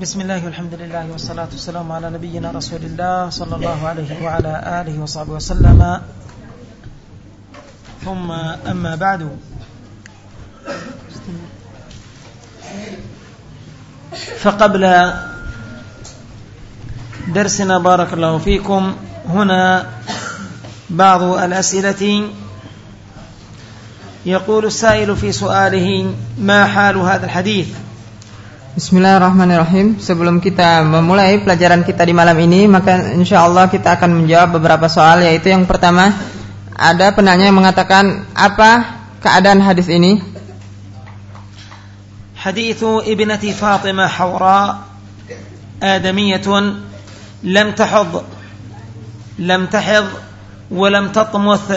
بسم الله والحمد لله والصلاة والسلام على نبينا رسول الله صلى الله عليه وعلى آله وصحبه وسلم ثم أما بعد فقبل درسنا بارك الله فيكم هنا بعض الأسئلة يقول السائل في سؤاله ما حال هذا الحديث Bismillahirrahmanirrahim. Sebelum kita memulai pelajaran kita di malam ini, maka insya Allah kita akan menjawab beberapa soal. Yaitu yang pertama, ada penanya yang mengatakan apa keadaan hadis ini? حديث ابنة فاطمة حوراء آدمية لم تحض لم تحض ولم تطمث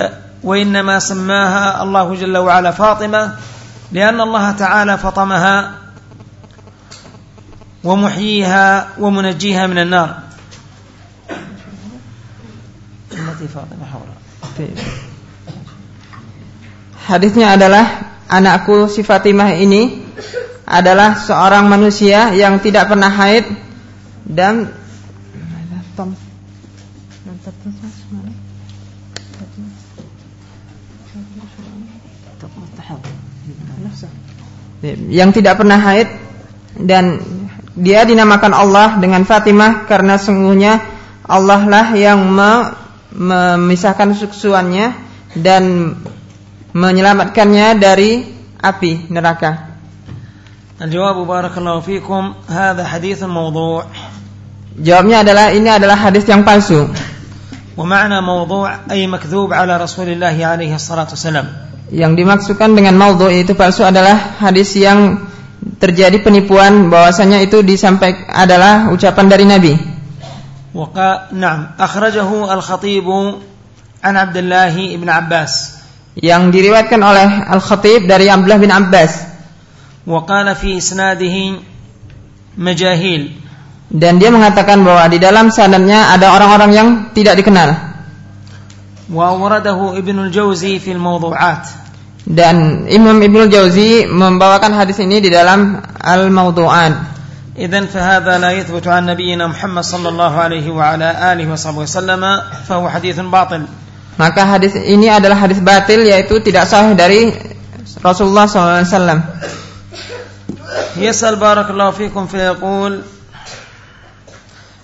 وإنما سماها الله جل وعلا فاطمة لأن الله تعالى فطمها ومحييها ومنجيها من النار التي فاطمة حوراء Hadisnya adalah anakku si Fatimah ini adalah seorang manusia yang tidak pernah haid dan yang tidak pernah haid dan dia dinamakan Allah dengan Fatimah karena sungguhnya Allah lah yang memisahkan suksuannya dan menyelamatkannya dari api neraka. Al-jawab barakallahu fikum hadha hadis mawdu'. Jawabnya adalah ini adalah hadis yang palsu. Wa ma'na mawdu' ay makdzub 'ala Rasulillah alaihi salatu wasalam. Yang dimaksudkan dengan mawdu' itu palsu adalah hadis yang terjadi penipuan bahwasanya itu disampaikan adalah ucapan dari Nabi. وقال نعم أخرجه الخطيب عن عبد الله بن عباس Yang diriwayatkan oleh Al-Khatib dari Abdullah bin Abbas وقال في إسناده مجاهيل dan dia mengatakan bahwa di dalam sanadnya ada orang-orang yang tidak dikenal. وأورده ابن الجوزي في الموضوعات Dan Imam Ibnu Jauzi membawakan hadis ini di dalam Al-Mawdu'an. إذن فهذا لا يثبت عن نبينا محمد صلى الله عليه وعلى آله وصحبه وسلم فهو حديث باطل Maka hadis ini adalah hadis batil yaitu tidak sahih dari Rasulullah SAW. يسأل بارك الله فيكم فيقول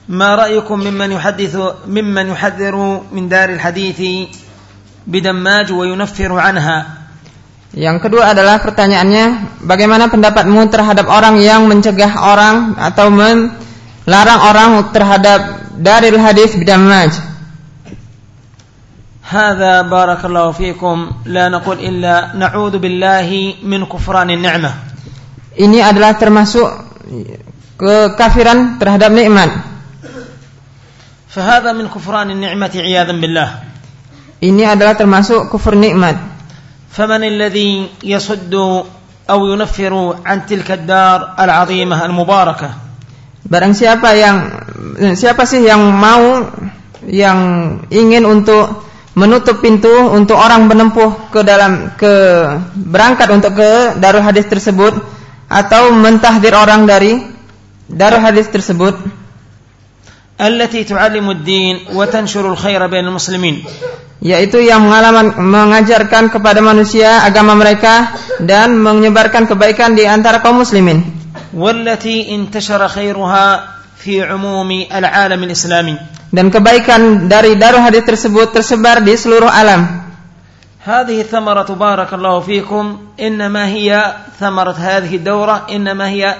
ما رأيكم ممن يحدث ممن يحذر من دار الحديث بدماج وينفر عنها Yang kedua adalah pertanyaannya, bagaimana pendapatmu terhadap orang yang mencegah orang atau melarang orang terhadap daril hadis bidamaj? هذا بارك الله فيكم لا نقول إلا نعوذ بالله من كفران النعمة Ini adalah termasuk kekafiran terhadap nikmat. فهذا من كفران النعمة عياذا بالله Ini adalah termasuk kufur nikmat. فمن الذي يصد أو ينفر عن تلك الدار العظيمة المباركة Barang siapa yang siapa sih yang mau yang ingin untuk menutup pintu untuk orang menempuh ke dalam ke berangkat untuk ke darul hadis tersebut atau mentahdir orang dari darul hadis tersebut التي تعلم الدين وتنشر الخير بين المسلمين yaitu yang mengalaman mengajarkan kepada manusia agama mereka dan menyebarkan kebaikan di antara kaum muslimin والتي انتشر خيرها في عموم العالم الإسلامي dan kebaikan dari darul hadis tersebut tersebar di seluruh alam هذه الثمرة بارك الله فيكم إنما هي ثمرة هذه الدورة إنما هي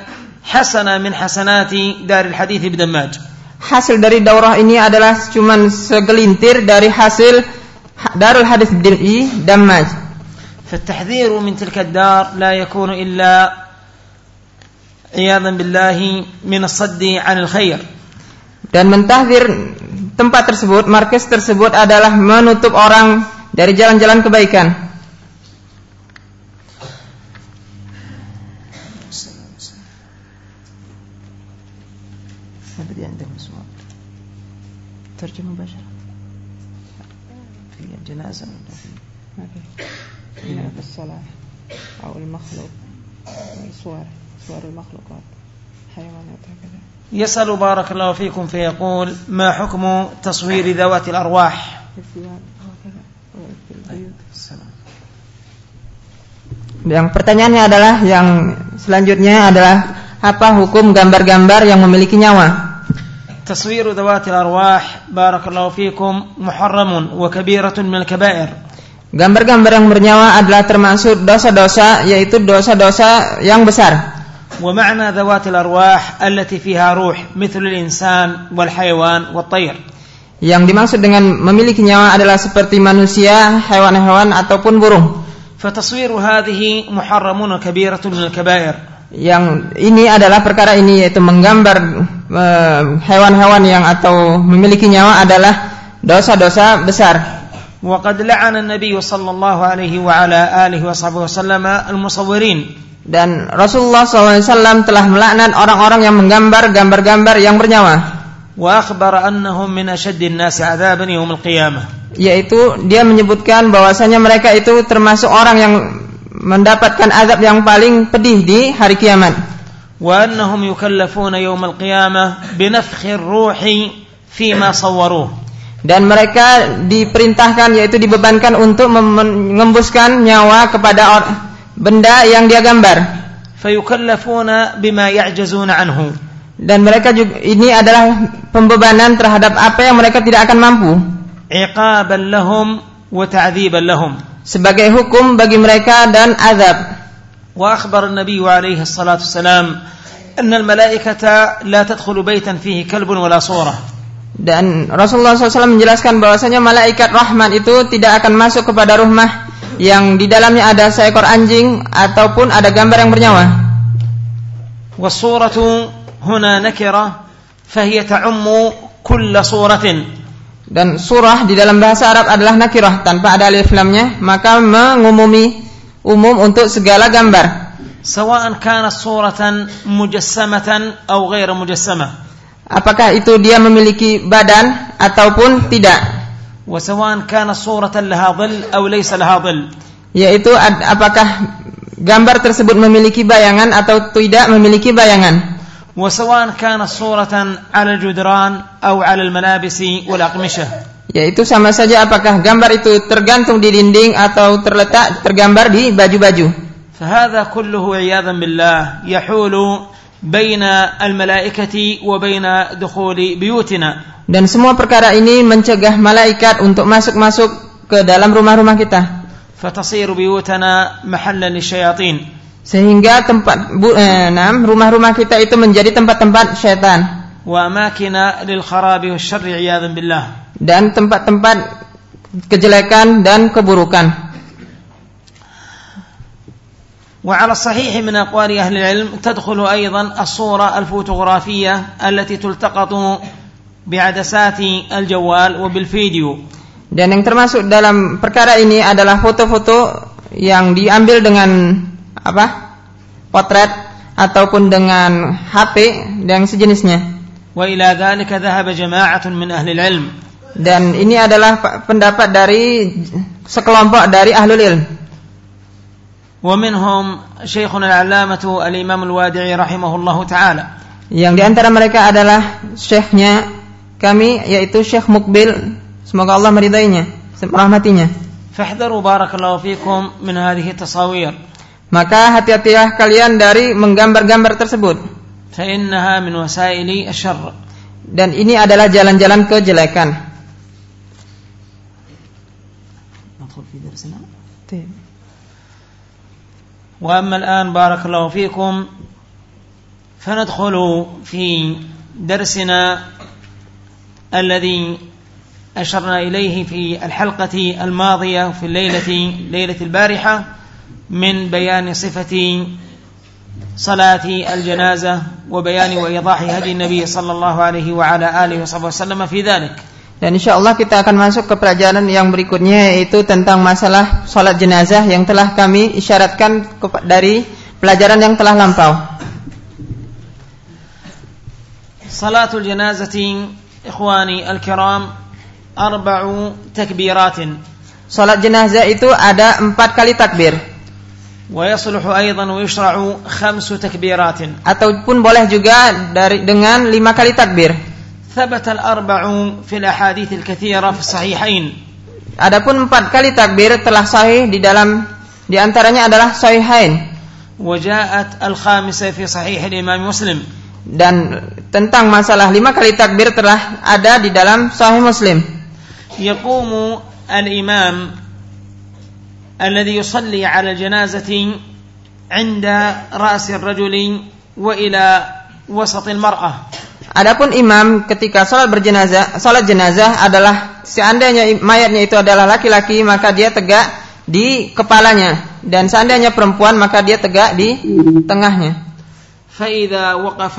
حسنة من حسنات دار الحديث بدماج hasil dari daurah ini adalah cuman segelintir dari hasil darul hadis di Damaj. فالتحذير من تلك الدار لا يكون إلا عياذا بالله من الصد عن الخير Dan mentahdir tempat tersebut, markas tersebut adalah menutup orang dari jalan-jalan kebaikan. في الجنازة في الصلاة أو المخلوق صور صور المخلوقات يسأل بارك الله فيكم فيقول ما حكم تصوير ذوات الأرواح Yang pertanyaannya adalah yang selanjutnya adalah apa hukum gambar-gambar yang memiliki nyawa? تصوير ذوات الأرواح بارك الله فيكم محرم وكبيرة من الكبائر Gambar-gambar yang bernyawa adalah termasuk dosa-dosa yaitu dosa-dosa yang besar. ومعنى ذوات الأرواح التي فيها روح مثل الإنسان والحيوان والطير Yang dimaksud dengan memiliki nyawa adalah seperti manusia, hewan-hewan ataupun burung. فتصوير هذه محرم وكبيرة من الكبائر Yang ini adalah perkara ini yaitu menggambar eh, hewan-hewan yang atau memiliki nyawa adalah dosa-dosa besar. وقد لعن النبي صلى الله عليه وعلى آله وصحبه وسلم المصورين Dan Rasulullah SAW telah melaknat orang-orang yang menggambar gambar-gambar yang bernyawa. وأخبر أنهم من أشد الناس عذابا يوم القيامة Yaitu dia menyebutkan bahwasanya mereka itu termasuk orang yang mendapatkan azab yang paling pedih di hari kiamat. Wa annahum yukallafuna yawm al-qiyamah ruhi fima sawwaruh. Dan mereka diperintahkan yaitu dibebankan untuk mengembuskan nyawa kepada benda yang dia gambar. Fayukallafuna bima ya'jazuna anhu. Dan mereka juga, ini adalah pembebanan terhadap apa yang mereka tidak akan mampu. Iqaban lahum wa ta'dziban lahum sebagai hukum bagi mereka dan azab. وأخبر النبي عليه الصلاة والسلام أن الملائكة لا تدخل بيتا فيه كلب ولا صورة Dan Rasulullah SAW menjelaskan bahwasanya malaikat rahman itu tidak akan masuk kepada rumah yang di dalamnya ada seekor anjing ataupun ada gambar yang bernyawa. والصورة هنا نكرة فهي تعم كل صورة dan surah di dalam bahasa Arab adalah nakirah. Tanpa ada alif lamnya maka mengumumi umum untuk segala gambar. Sawa'an kana suratan mujassamatan atau ghairu mujassama. apakah itu dia memiliki badan ataupun tidak? Wasawa'an kana suratan laha dhil aw laysa laha dhil. Yaitu apakah gambar tersebut memiliki bayangan atau tidak memiliki bayangan? وسواء كانت صورة على الجدران أو على الملابس والأقمشة Yaitu sama saja apakah gambar itu tergantung di dinding atau terletak tergambar di baju-baju. فهذا كله عياذا بالله يحول بين الملائكة وبين دخول بيوتنا Dan semua perkara ini mencegah malaikat untuk masuk-masuk ke dalam rumah-rumah kita. فتصير بيوتنا محلا للشياطين Sehingga tempat bu, eh, enam, rumah-rumah kita itu menjadi tempat-tempat syaitan وأماكن للخراب والشر عياذا بالله dan tempat-tempat kejelekan dan keburukan. وعلى الصحيح من أقوال أهل العلم تدخل أيضا الصورة الفوتوغرافية التي تلتقط بعدسات الجوال وبالفيديو Dan yang termasuk dalam perkara ini adalah foto-foto yang diambil dengan apa potret ataupun dengan HP dan sejenisnya. Wa ila dzalika dhahaba jama'atun min ahli ilm. Dan ini adalah pendapat dari sekelompok dari ahlul ilm. Wa minhum Syekhuna al-'Allamah al-Imam al-Wadi'i rahimahullah taala. Yang di antara mereka adalah syekhnya kami yaitu Syekh Mukbil semoga Allah meridainya, merahmatinya. Fahdharu barakallahu fikum min hadhihi tasawir. Maka hati-hatilah kalian dari menggambar-gambar tersebut. فإنها من وسائل الشر Dan ini adalah jalan-jalan kejelekan. درسنا وأما الآن بارك الله فيكم فندخل في درسنا الذي أشرنا إليه في الحلقة الماضية في الليلة ليلة البارحة من بيان صفة صلاة الجنازة وبيان وإيضاح هدي النبي صلى الله عليه وعلى آله وصحبه وسلم في ذلك Dan insya Allah kita akan masuk ke pelajaran yang berikutnya yaitu tentang masalah sholat jenazah yang telah kami isyaratkan kepa- dari pelajaran yang telah lampau. صلاة الجنازة إخواني الكرام أربع تكبيرات Sholat jenazah itu ada empat kali takbir. ويصلح أيضا ويشرع خمس تكبيرات ataupun boleh juga dari dengan lima kali takbir ثبت الأربع في الأحاديث الكثيرة في الصحيحين adapun empat kali takbir telah sahih di dalam di antaranya adalah sahihain وجاءت الخامسة في صحيح الإمام مسلم dan tentang masalah lima kali takbir telah ada di dalam sahih muslim يقوم الإمام الذي يصلي على الجنازة عند رأس الرجل وإلى وسط المرأة Adapun imam ketika sholat berjenazah, sholat jenazah adalah seandainya mayatnya itu adalah laki-laki maka dia tegak di kepalanya dan seandainya perempuan maka dia tegak di tengahnya. فإذا وقف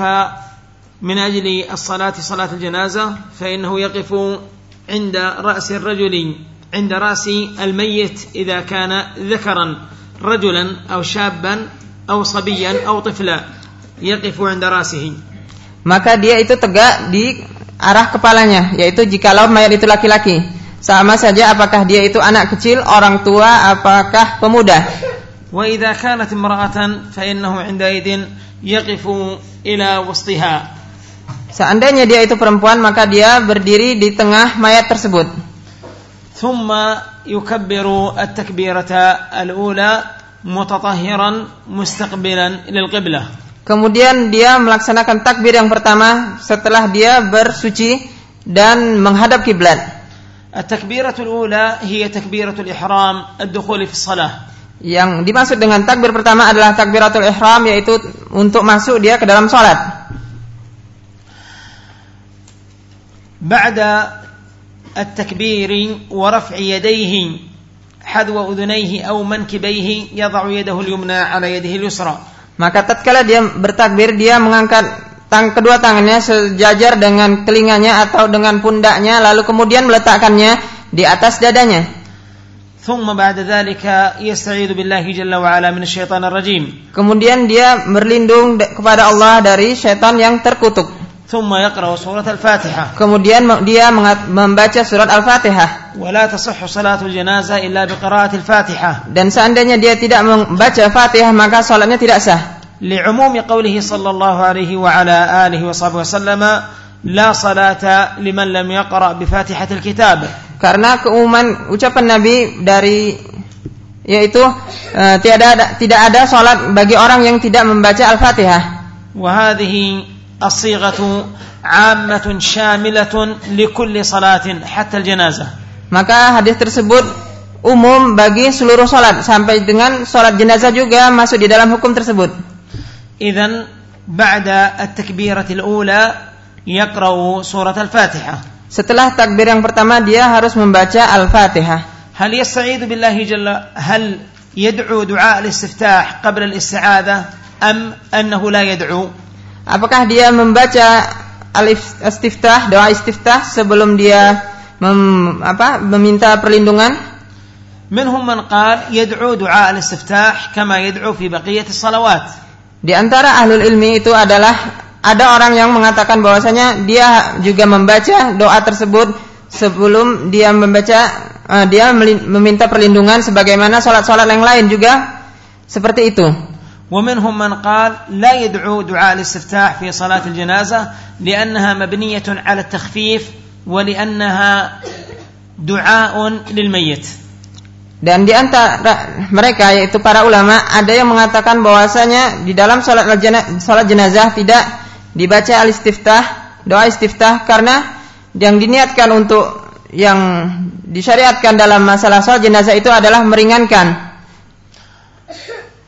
من أجل الصلاة صلاة الجنازة فإنه يقف عند رأس الرجل عند رأس الميت إذا كان ذكرا رجلا أو شابا أو صبيا أو طفلا يقف عند رأسه Maka dia itu tegak di arah kepalanya, yaitu jikalau mayat itu laki-laki. Sama saja apakah dia itu anak kecil, orang tua, apakah pemuda. وإذا كانت امرأة فإنه عندئذ يقف إلى وسطها Seandainya dia itu perempuan, maka dia berdiri di tengah mayat tersebut. ثم يكبر التكبيرة الأولى متطهرا مستقبلا للقبلة Kemudian dia melaksanakan takbir yang pertama setelah dia bersuci dan menghadap kiblat. التكبيرة الأولى هي تكبيرة الإحرام الدخول في الصلاة Yang dimaksud dengan takbir pertama adalah takbiratul ihram yaitu untuk masuk dia ke dalam salat. بعد التكبير ورفع يديه حذو أذنيه أو منكبيه يضع يده اليمنى على يده اليسرى Maka tatkala dia bertakbir dia mengangkat tang kedua tangannya sejajar dengan telinganya atau dengan pundaknya lalu kemudian meletakkannya di atas dadanya. ثم بعد ذلك يستعيذ بالله جل وعلا من الشيطان الرجيم Kemudian dia berlindung de- kepada Allah dari syaitan yang terkutuk. ثم يقرأ سورة الفاتحة Kemudian me- dia mengat- membaca surat Al-Fatihah. ولا تصح صلاة الجنازة إلا بقراءة الفاتحة Dan seandainya dia tidak membaca Fatihah maka salatnya tidak sah. لعموم قوله صلى الله عليه وعلى آله وصحبه وسلم لا صلاة لمن لم يقرأ بفاتحة الكتاب Karena keumuman ucapan Nabi dari yaitu eh, tiada ada, tidak ada salat bagi orang yang tidak membaca Al-Fatihah. وهذه الصيغة عامة شاملة لكل صلاة حتى الجنازة Maka hadis tersebut umum bagi seluruh salat sampai dengan salat jenazah juga masuk di dalam hukum tersebut. إذا بعد التكبيرة الأولى يقرأ سورة الفاتحة Setelah takbir yang pertama dia harus membaca Al-Fatihah. هل يستعيذ بالله جل هل يدعو دعاء الاستفتاح قبل الاستعاذة أم أنه لا يدعو Apakah dia membaca al-istiftah, doa istiftah sebelum dia mem- apa, meminta perlindungan? منهم من قال يدعو دعاء الاستفتاح كما يدعو في بقية الصلوات Di antara ahlul ilmi itu adalah ada orang yang mengatakan bahwasanya dia juga membaca doa tersebut sebelum dia membaca eh, dia melin- meminta perlindungan sebagaimana salat-salat yang lain juga seperti itu. ومنهم من قال لا يدعو دعاء الاستفتاح في صلاة الجنازة لأنها مبنية على التخفيف ولأنها دعاء للميت Dan di antara mereka yaitu para ulama ada yang mengatakan bahwasanya di dalam salat jena- salat jenazah tidak dibaca al-istiftah, doa istiftah karena yang diniatkan untuk yang disyariatkan dalam masalah salat jenazah itu adalah meringankan.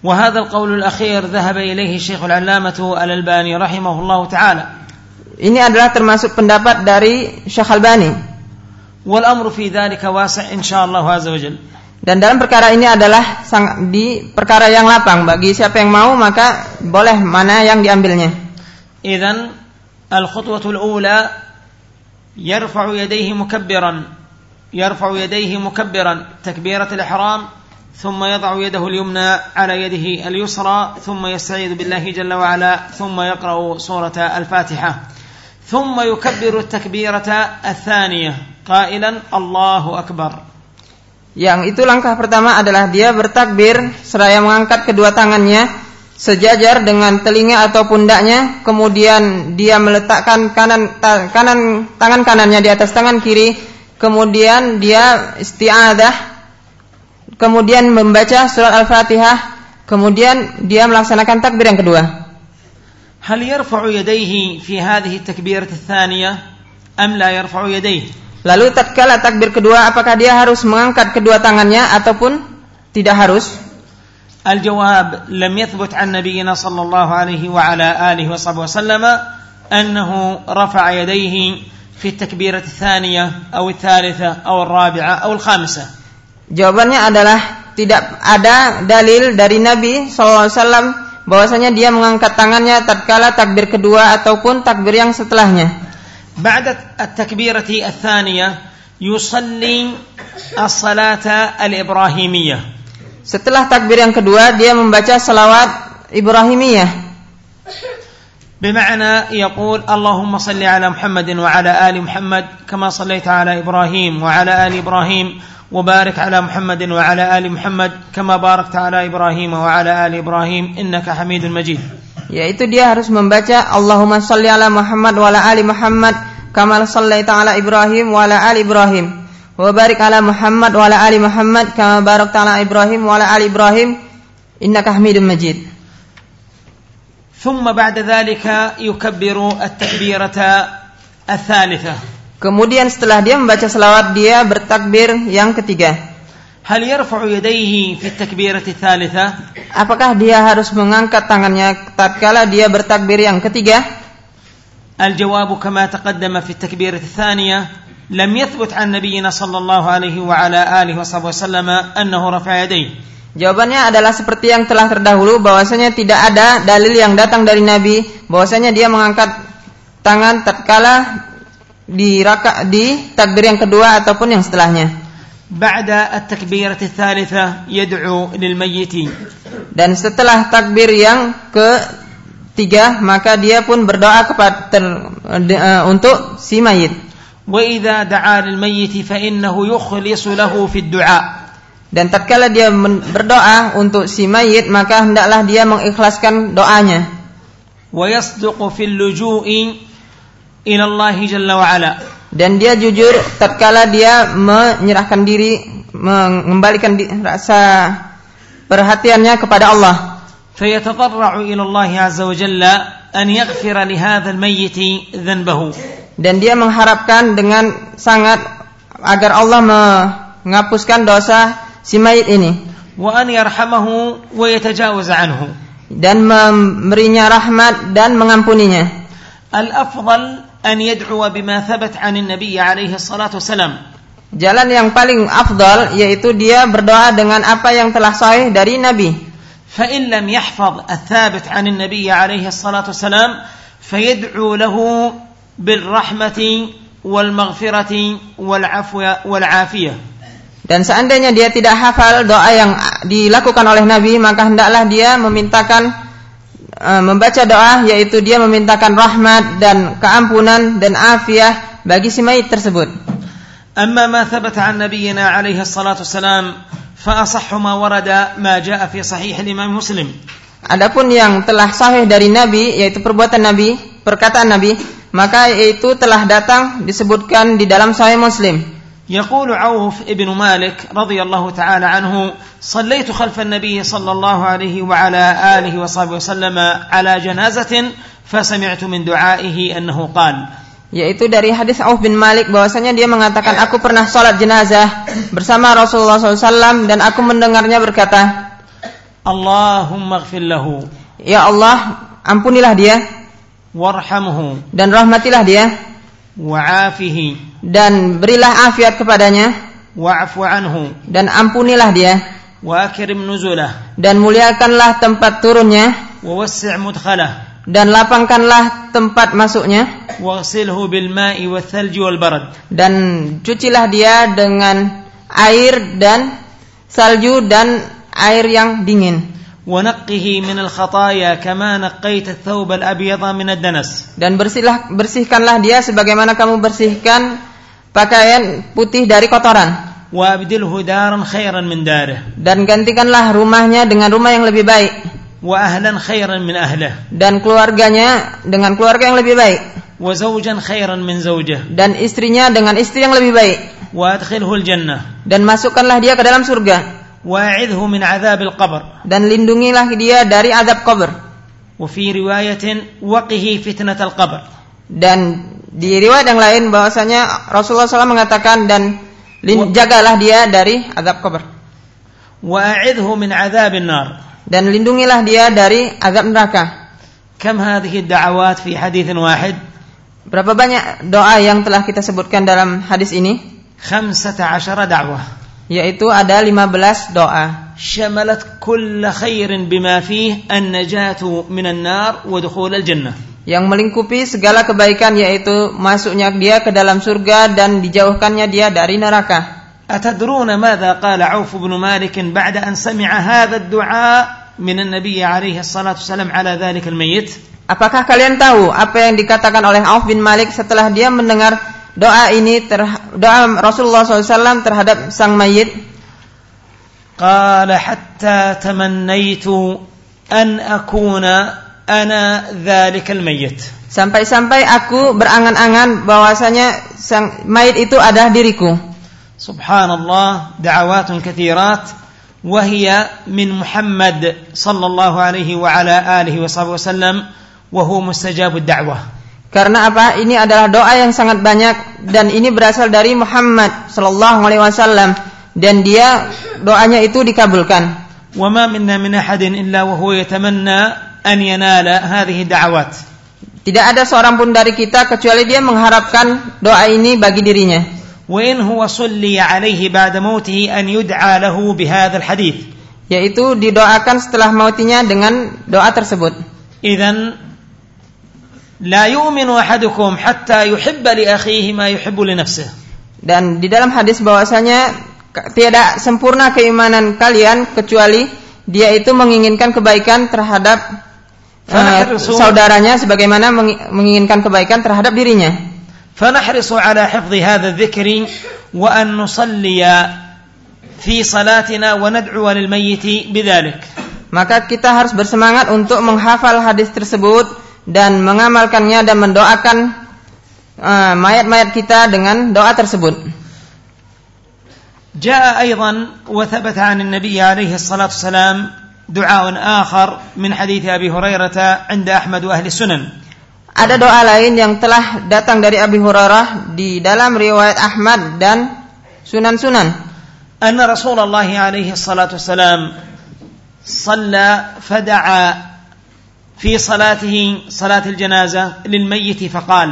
وهذا القول الأخير ذهب إليه الشيخ العلامة الألباني رحمه الله تعالى. Ini adalah termasuk pendapat dari Syekh Albani. والأمر في ذلك واسع إن شاء الله عز وجل. Dan dalam perkara ini adalah sang, di perkara yang lapang. Bagi siapa yang mau maka boleh mana yang diambilnya. إذا الخطوة الأولى يرفع يديه مكبرا. يرفع يديه مكبرا. تكبيرة الإحرام ثم يضع يده اليمنى على يده اليسرى ثم يستعيذ بالله جل وعلا ثم يقرأ سورة الفاتحة ثم يكبر التكبيرة الثانية قائلا الله أكبر Yang itu langkah pertama adalah dia bertakbir seraya mengangkat kedua tangannya sejajar dengan telinga atau pundaknya, kemudian dia meletakkan kanan ta, kanan tangan kanannya di atas tangan kiri, kemudian dia isti'adah, kemudian membaca surat Al-Fatihah, kemudian dia melaksanakan takbir yang kedua. هل يرفع يديه في هذه التكبيرة الثانية أم لا يرفع يديه Lalu tatkala takbir kedua apakah dia harus mengangkat kedua tangannya ataupun tidak harus? الجواب لم يثبت عن نبينا صلى الله عليه وعلى آله وصحبه وسلم أنه رفع يديه في التكبيرة الثانية أو الثالثة أو الرابعة أو الخامسة Jawabannya adalah tidak ada dalil dari Nabi SAW bahwasanya dia mengangkat tangannya tatkala takbir kedua ataupun takbir yang setelahnya. بعد التكبيرة الثانية يصلي الصلاة الإبراهيمية Setelah takbir yang kedua dia membaca salawat Ibrahimiyah بمعنى يقول اللهم صل على محمد وعلى آل محمد كما صليت على إبراهيم وعلى آل إبراهيم وبارك على محمد وعلى آل محمد كما باركت على إبراهيم وعلى آل إبراهيم إنك حميد مجيد yaitu dia harus membaca Allahumma salli ala Muhammad wa ala ali Muhammad kama sallaita ala Ibrahim wa ala ali Ibrahim wa barik ala Muhammad wa ala ali Muhammad kama barakta ala Ibrahim wa ala ali Ibrahim innaka Hamidum Majid ثم بعد ذلك يكبر التكبيرة الثالثة Kemudian setelah dia membaca selawat dia bertakbir yang ketiga هل يرفع يديه في التكبيرة الثالثة Apakah dia harus mengangkat tangannya tatkala dia bertakbir yang ketiga? الجواب كما تقدم في التكبيرة الثانية لم يثبت عن نبينا صلى الله عليه وعلى آله وصحبه وسلم أنه رفع يديه Jawabannya adalah seperti yang telah terdahulu bahwasanya tidak ada dalil yang datang dari Nabi bahwasanya dia mengangkat tangan tatkala di raka di takbir yang kedua ataupun yang setelahnya. بعد التكبيرة الثالثة يدعو للميت Dan setelah takbir yang ketiga maka dia pun berdoa kepada ter- de- eh, untuk si mayit. وإذا دعا للميت فإنه يخلص له في الدعاء Dan tatkala dia men- berdoa untuk si mayit maka hendaklah dia mengikhlaskan doanya ويصدق في اللجوء إلى الله جل وعلا dan dia jujur tatkala dia menyerahkan diri mengembalikan di- rasa perhatiannya kepada Allah فيتضرع إلى الله عز وجل أن يغفر لهذا الميت ذنبه dan dia mengharapkan dengan sangat agar Allah menghapuskan dosa si mayit ini وأن يرحمه ويتجاوز عنه dan memberinya rahmat dan mengampuninya الأفضل an yad'u bima thabat 'an nabi alaihi salatu wasalam. Jalan yang paling afdal yaitu dia berdoa dengan apa yang telah sahih dari Nabi. Fa in lam yahfaz athabat 'an nabi alaihi salatu wasalam fayad'u lahu bil rahmati wal maghfirati wal afwa wal afiyah. Dan seandainya dia tidak hafal doa yang dilakukan oleh Nabi, maka hendaklah dia memintakan membaca doa yaitu dia memintakan rahmat dan keampunan dan afiah bagi si mayit tersebut أما ما ثبت عن نبينا عليه الصلاة والسلام فأصح ما ورد ما جاء في صحيح الإمام مسلم Adapun yang telah sahih dari Nabi yaitu perbuatan Nabi, perkataan Nabi, maka itu telah datang disebutkan di dalam Sahih Muslim. يقول عوف ابن مالك رضي الله تعالى عنه صليت خلف النبي صلى الله عليه وعلى آله وصحبه وسلم على جنازة فسمعت من دعائه أنه قال Yaitu dari hadis Auf bin Malik bahwasanya dia mengatakan aku pernah sholat jenazah bersama Rasulullah SAW dan aku mendengarnya berkata, اللهم اغفر له Ya Allah, ampunilah dia وارحمه dan rahmatilah dia wa'afihi. Dan berilah afiat kepadanya. Wa'fu anhu. Dan ampunilah dia. Wa'kirim nuzulah. Dan muliakanlah tempat turunnya. Wawassi' mudkhalah. Dan lapangkanlah tempat masuknya. Bil ma'i wa thalji wal barad. Dan cucilah dia dengan air dan salju dan air yang dingin. ونقه من الخطايا كما نقيت الثوب الأبيض من الدنس dan bersihlah bersihkanlah dia sebagaimana kamu bersihkan pakaian putih dari kotoran وأبدله دارا خيرا من داره dan gantikanlah rumahnya dengan rumah yang lebih baik وأهلا خيرا من أهله dan keluarganya dengan keluarga yang lebih baik وزوجا خيرا من زوجه dan istrinya dengan istri yang lebih baik وأدخله الجنة dan masukkanlah dia ke dalam surga wa'idhu min adzabil qabr. Dan lindungilah dia dari azab kubur wa fi riwayatin waqihi fitnatal qabr. Dan di riwayat yang lain bahwasanya Rasulullah SAW mengatakan dan jagalah dia dari azab kubur wa'idhu min adzabin nar. Dan lindungilah dia dari azab neraka. Kam hadhihi ad-da'awat fi haditsin wahid? Berapa banyak doa yang telah kita sebutkan dalam hadis ini? 15 da'wah yaitu ada 15 doa. Syamalat kull khairin bima fih an-najatu minan nar wa dukhul al-jannah. Yang melingkupi segala kebaikan yaitu masuknya dia ke dalam surga dan dijauhkannya dia dari neraka. Atadruna madza qala Auf bin Malik ba'da an sami'a hadha ad-du'a min an-nabi alaihi salatu wasalam ala dhalika al-mayyit? Apakah kalian tahu apa yang dikatakan oleh Auf bin Malik setelah dia mendengar doa ini terh- doa Rasulullah SAW terhadap sang mayit? قال حتى تمنيت أن أكون أنا ذلك الميت Sampai-sampai aku berangan-angan bahwasanya sang mayit itu adalah diriku. سبحان الله دعوات كثيرات وهي من محمد صلى الله عليه وعلى آله وصحبه وسلم وهو مستجاب الدعوة Karena apa? Ini adalah doa yang sangat banyak dan ini berasal dari Muhammad sallallahu alaihi wasallam dan dia doanya itu dikabulkan. Wa ma minna min ahadin illa wa huwa yatamanna an yanala hadhihi da'awat. Tidak ada seorang pun dari kita kecuali dia mengharapkan doa ini bagi dirinya. Wa in huwa sulli alaihi ba'da mautihi an yud'a lahu bihadzal hadits. Yaitu didoakan setelah mautinya dengan doa tersebut. Idzan إذا لا يؤمن أحدكم حتى يحب لأخيه ما يحب لنفسه Dan di dalam hadis bahwasanya ke- tidak sempurna keimanan kalian kecuali dia itu menginginkan kebaikan terhadap eh, Fanahrsu- saudaranya sebagaimana mengi- menginginkan kebaikan terhadap dirinya. فنحرص على حفظ هذا الذكر وأن نصلي في صلاتنا وندعو للميت بذلك Maka kita harus bersemangat untuk menghafal hadis tersebut dan mengamalkannya dan mendoakan eh, mayat-mayat kita dengan doa tersebut. جاء أيضا وثبت عن النبي عليه الصلاة والسلام دعاء آخر من حديث أبي هريرة عند أحمد وأهل السنن Ada doa lain yang telah datang dari Abi Hurairah di dalam riwayat Ahmad dan Sunan-Sunan. أن رسول الله عليه الصلاة والسلام صلى فدعا في صلاته صلاة الجنازة للميت فقال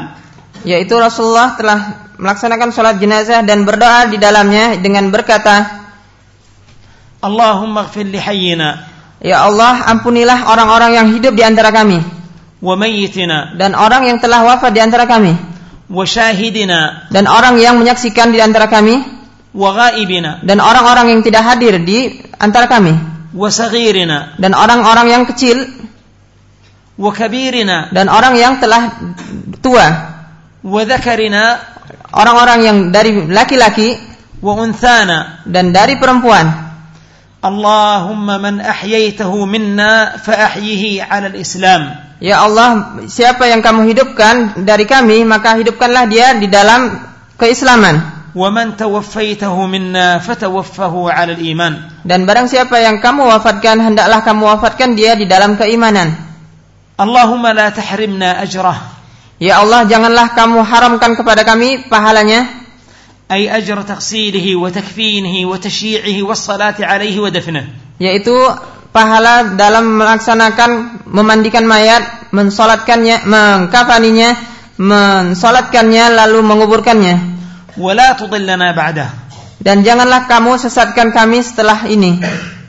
Yaitu Rasulullah telah melaksanakan sholat jenazah dan berdoa di dalamnya dengan berkata, اللهم اغفر لحينا Ya Allah, ampunilah orang-orang yang hidup di antara kami وميتنا dan orang yang telah wafat di antara kami وشاهدنا dan orang yang menyaksikan di antara kami وغائبنا dan orang-orang yang tidak hadir di antara kami وصغيرنا dan orang-orang yang kecil wakabirina dan orang yang telah tua. wadakarina orang-orang yang dari laki-laki. wa unthana. Dan dari perempuan. Allahumma man ahyaitahu minna fa ahyihi 'ala al-islam. Ya Allah siapa yang kamu hidupkan dari kami maka hidupkanlah dia di dalam keislaman. Wa man tawaffaitahu minna fatawaffahu 'ala al-iman. Dan barang siapa yang kamu wafatkan hendaklah kamu wafatkan dia di dalam keimanan. Allahumma la tahrimna ajrah. Ya Allah, janganlah kamu haramkan kepada kami pahalanya. Ay ajr taqsilihi wa takfinihi wa tashyi'ihi wa salati alaihi wa dafnah. Yaitu pahala dalam melaksanakan memandikan mayat, mensolatkannya, mengkafaninya, mensolatkannya lalu menguburkannya. Wa la tudillana ba'dah. Dan janganlah kamu sesatkan kami setelah ini.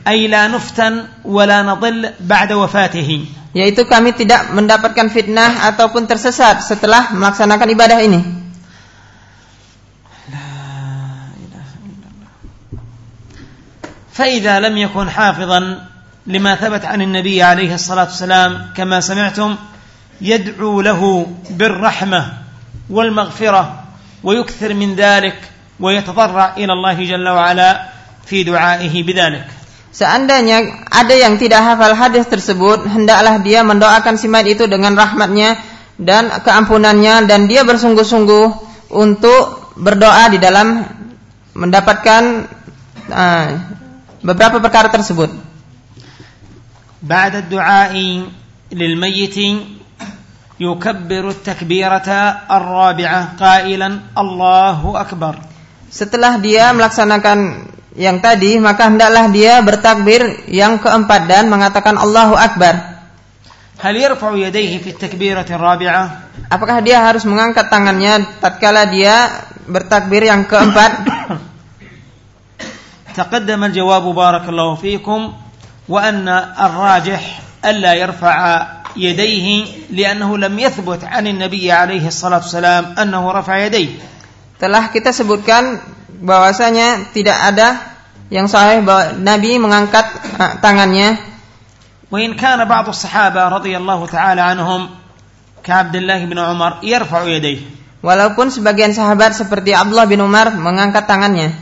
أي لا نفتن ولا نضل بعد وفاته. Yaitu kami tidak mendapatkan fitnah ataupun tersesat setelah melaksanakan ibadah ini. فإذا لم يكن حافظا لما ثبت عن النبي عليه الصلاة والسلام كما سمعتم يدعو له بالرحمة والمغفرة ويكثر من ذلك ويتضرع إلى الله جل وعلا في دعائه بذلك. Seandainya ada yang tidak hafal hadis tersebut, hendaklah dia mendoakan si mayit itu dengan rahmatnya dan keampunannya dan dia bersungguh-sungguh untuk berdoa di dalam mendapatkan uh, beberapa perkara tersebut. بعد الدعاء للميت يكبر التكبيرة الرابعة قائلا الله أكبر Setelah dia melaksanakan yang tadi, maka hendaklah dia bertakbir yang keempat dan mengatakan Allahu Akbar. هل يرفع يديه في التكبيرة الرابعة؟ Apakah dia harus mengangkat tangannya tatkala dia bertakbir yang keempat? تقدم الجواب بارك الله فيكم وأن الراجح ألا يرفع يديه لأنه لم يثبت عن النبي عليه الصلاة والسلام أنه رفع يديه Telah kita sebutkan bahwasanya tidak ada yang sahih bahwa Nabi mengangkat uh, tangannya وإن كان بعض الصحابة رضي الله تعالى عنهم كعبد الله بن عمر يرفع يديه walaupun sebagian sahabat seperti Abdullah bin Umar mengangkat tangannya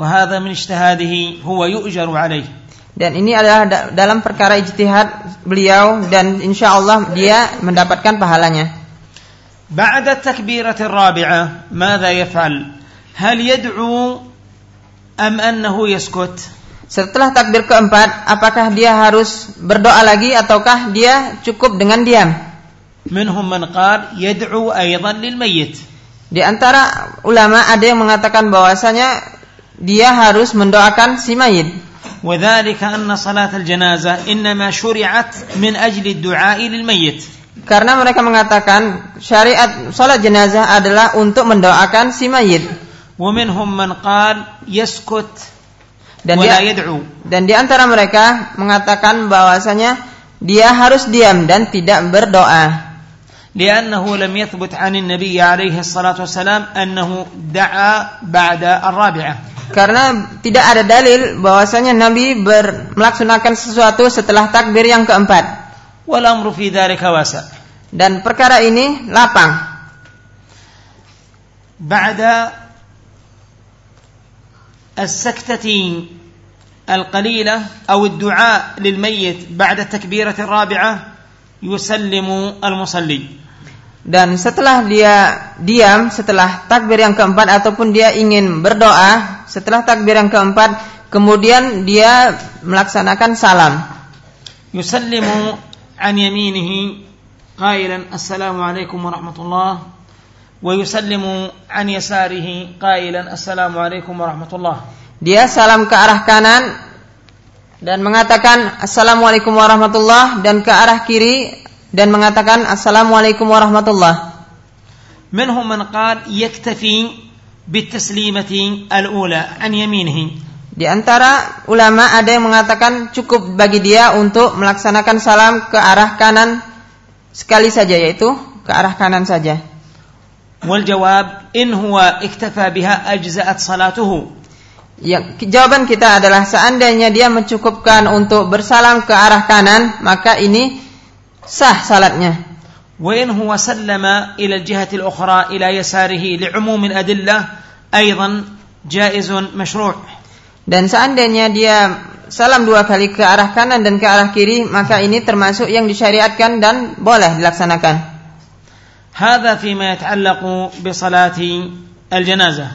وهذا من اجتهاده هو يؤجر عليه dan ini adalah da- dalam perkara ijtihad beliau dan insya Allah dia mendapatkan pahalanya بعد التكبيرة الرابعة ماذا يفعل هل يدعو أم أنه يسكت setelah takbir keempat apakah dia harus berdoa lagi ataukah dia cukup dengan diam منهم من قال يدعو أيضا للميت di antara ulama ada yang mengatakan bahwasanya dia harus mendoakan si mayit وذلك أن صلاة الجنازة إنما شرعت من أجل الدعاء للميت karena mereka mengatakan syariat salat jenazah adalah untuk mendoakan si mayit ومنهم من قال يسكت dan ولا dia, يدعو dan di antara mereka mengatakan bahwasanya dia harus diam dan tidak berdoa لأنه لم يثبت عن النبي عليه الصلاة والسلام أنه دعا بعد الرابعة karena tidak ada dalil bahwasanya Nabi ber, melaksanakan sesuatu setelah takbir yang keempat والأمر في ذلك واسع dan perkara ini lapang بعد السكتة القليلة أو الدعاء للميت بعد التكبيرة الرابعة يسلم المصلي dan setelah dia diam setelah takbir yang keempat ataupun dia ingin berdoa setelah takbir yang keempat kemudian dia melaksanakan salam يسلم عن يمينه قائلا السلام عليكم ورحمة الله ويسلم عن يساره قائلا السلام عليكم ورحمة الله dia salam ke arah kanan dan mengatakan assalamualaikum warahmatullah dan ke arah kiri dan mengatakan assalamualaikum warahmatullah منهم من قال يكتفي بالتسليمة الأولى عن يمينه Di antara ulama ada yang mengatakan cukup bagi dia untuk melaksanakan salam ke arah kanan sekali saja yaitu ke arah kanan saja. والجواب إن هو اكتفى بها أجزأت صلاته Yang jawaban kita adalah seandainya dia mencukupkan untuk bersalam ke arah kanan, maka ini sah salatnya. وإن هو سلم إلى الجهة الأخرى إلى يساره لعموم الأدلة أيضا جائز مشروع Dan seandainya dia salam dua kali ke arah kanan dan ke arah kiri, maka ini termasuk yang disyariatkan dan boleh dilaksanakan. هذا فيما يتعلق بصلاة الجنازة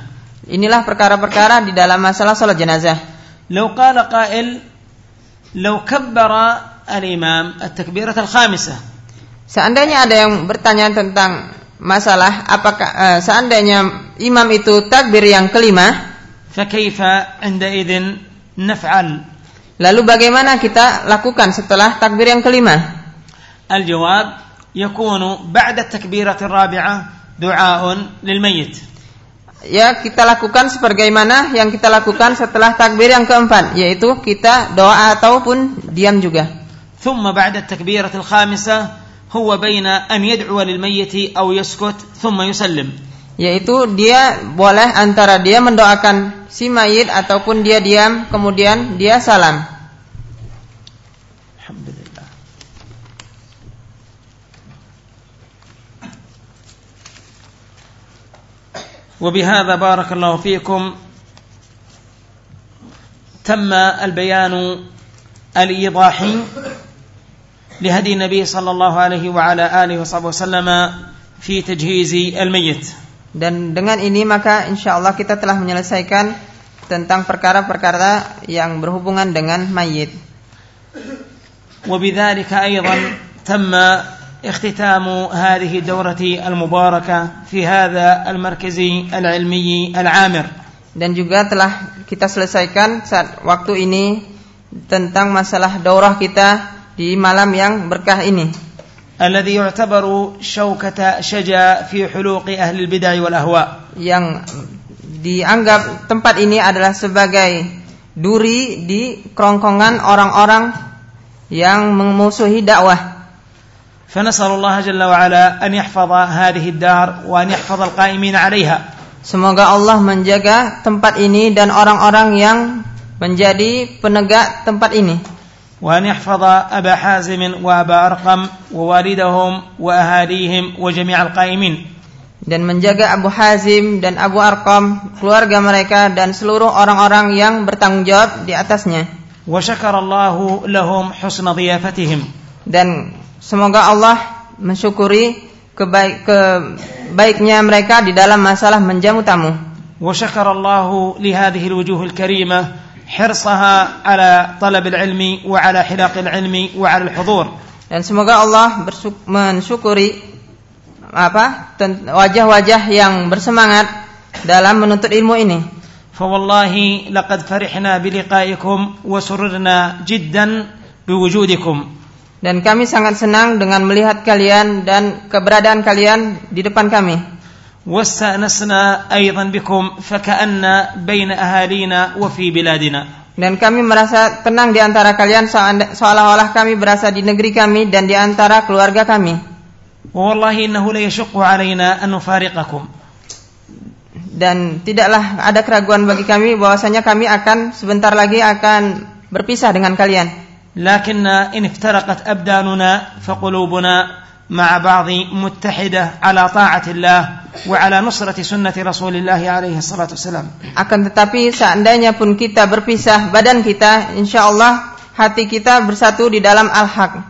Inilah perkara-perkara di dalam masalah salat jenazah. لو قال قائل لو كبر الإمام التكبيرة الخامسة Seandainya ada yang bertanya tentang masalah apakah eh, seandainya imam itu takbir yang kelima, فكيف عندئذ نفعل lalu bagaimana kita lakukan setelah takbir yang kelima? الجواب يكون بعد التكبيرة الرابعة دعاء للميت Ya, kita lakukan sebagaimana yang kita lakukan setelah takbir yang keempat, yaitu kita doa ataupun diam juga. ثم بعد التكبيرة الخامسة هو بين أن يدعو للميت أو يسكت ثم يسلم Yaitu dia boleh antara dia mendoakan si mayit ataupun dia diam kemudian dia salam. وبهذا بارك الله فيكم تم البيان الإيضاحي لهدي النبي صلى الله عليه وعلى آله وصحبه وسلم في تجهيز الميت dan dengan ini maka insya Allah kita telah menyelesaikan tentang perkara-perkara yang berhubungan dengan mayit. وبذلك أيضا تم اختتام هذه الدورة المباركة في هذا المركز العلمي العامر dan juga telah kita selesaikan saat waktu ini tentang masalah daurah kita di malam yang berkah ini الذي يعتبر شوكة شجا في حلوق أهل البدع والأهواء yang dianggap tempat ini adalah sebagai duri di kerongkongan orang-orang yang memusuhi dakwah فنسأل الله جل وعلا أن يحفظ هذه الدار وأن يحفظ القائمين عليها Semoga Allah menjaga tempat ini dan orang-orang yang menjadi penegak tempat ini. وأن يحفظ أبا حازم وأبا أرقم ووالدهم وأهاليهم وجميع القائمين dan menjaga Abu Hazim dan Abu Arqam, keluarga mereka dan seluruh orang-orang yang bertanggung jawab di atasnya. وشكر الله لهم حسن ضيافتهم Dan semoga Allah mensyukuri kebaik kebaiknya mereka di dalam masalah menjamu tamu. وشكر الله لهذه الوجوه الكريمة حرصها على طلب العلم وعلى حلاق العلم وعلى الحضور Dan semoga Allah bersyuk- mensyukuri apa ten- wajah-wajah yang bersemangat dalam menuntut ilmu ini. فوالله لقد فرحنا بلقائكم وسررنا جدا بوجودكم Dan kami sangat senang dengan melihat kalian dan keberadaan kalian di depan kami. واستأنسنا أيضا بكم فكأن بين أهالينا وفي بلادنا Dan kami merasa tenang di antara kalian seanda- seolah-olah kami berasa di negeri kami dan di antara keluarga kami. والله إنه ليشق علينا أن نفارقكم Dan tidaklah ada keraguan bagi kami bahwasanya kami akan sebentar lagi akan berpisah dengan kalian. لكن إن افترقت أبداننا فقلوبنا مع بعض متحدة على طاعة الله وعلى نصرة سنة رسول الله عليه الصلاة والسلام Akan tetapi seandainya pun kita berpisah badan kita, insya Allah hati kita bersatu di dalam al-haq.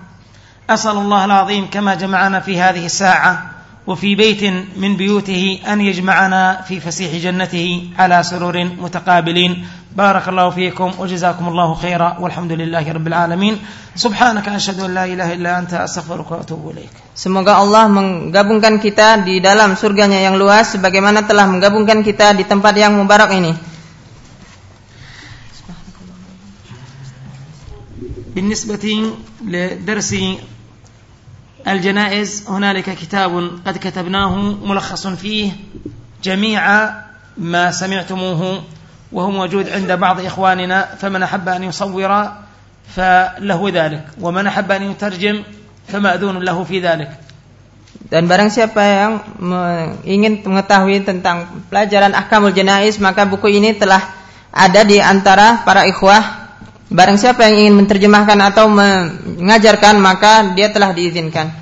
أسأل الله العظيم كما جمعنا في هذه الساعة وفي بيت من بيوته أن يجمعنا في فسيح جنته على سرور متقابلين بارك الله فيكم وجزاكم الله خيرا والحمد لله رب العالمين سبحانك أشهد أن لا إله إلا أنت أستغفرك وأتوب إليك Semoga Allah menggabungkan kita di dalam surganya yang luas sebagaimana telah menggabungkan kita di tempat yang mubarak ini. بالنسبة لدرس الجنائز هنالك كتاب قد كتبناه ملخص فيه جميع ما سمعتموه وهو موجود عند بعض إخواننا فمن أحب أن يصور فله ذلك ومن أحب أن يترجم فمأذون له في ذلك Dan barang siapa yang me- ingin mengetahui tentang pelajaran ahkamul janais maka buku ini telah ada di antara para ikhwah. Barang siapa yang ingin menerjemahkan atau mengajarkan maka dia telah diizinkan.